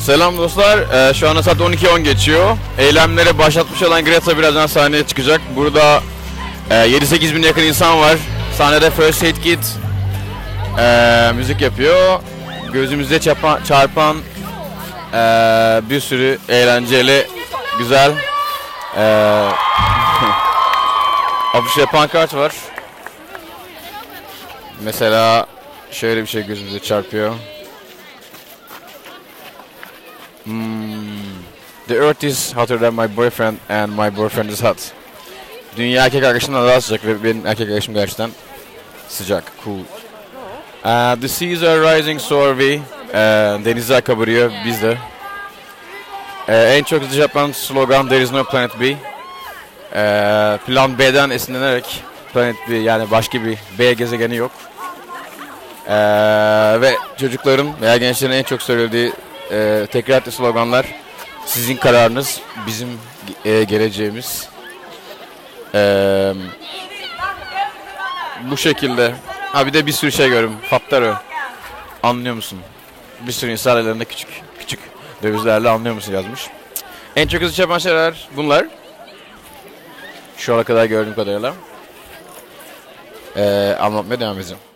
Selam dostlar. Ee, şu anda saat 12.10 geçiyor. Eylemleri başlatmış olan Greta birazdan sahneye çıkacak. Burada e, 7-8 bin yakın insan var. Sahnede First Aid Kit e, müzik yapıyor. Gözümüzde çarpan, çarpan e, bir sürü eğlenceli, güzel e, afiş ve pankart var. Mesela şöyle bir şey gözümüze çarpıyor. The earth is hotter than my boyfriend and my boyfriend is hot. Dünya erkek arkadaşımdan daha sıcak ve benim erkek arkadaşım gerçekten sıcak, cool. Uh, the seas are rising so are we. Uh, denizler kabarıyor, biz de. Uh, en çok hızlı yapan slogan There is no planet B. Uh, plan B'den esinlenerek Planet B yani başka bir B gezegeni yok. Uh, ve çocukların veya gençlerin en çok söylediği e, tekrar ettiği sloganlar sizin kararınız bizim e, geleceğimiz. E, bu şekilde. Ha bir de bir sürü şey görüyorum. Faptaro. Anlıyor musun? Bir sürü insan ellerinde küçük küçük dövizlerle anlıyor musun yazmış. En çok hızlı çarpan şeyler bunlar. Şu ana kadar gördüğüm kadarıyla. E, anlatmaya devam edeceğim.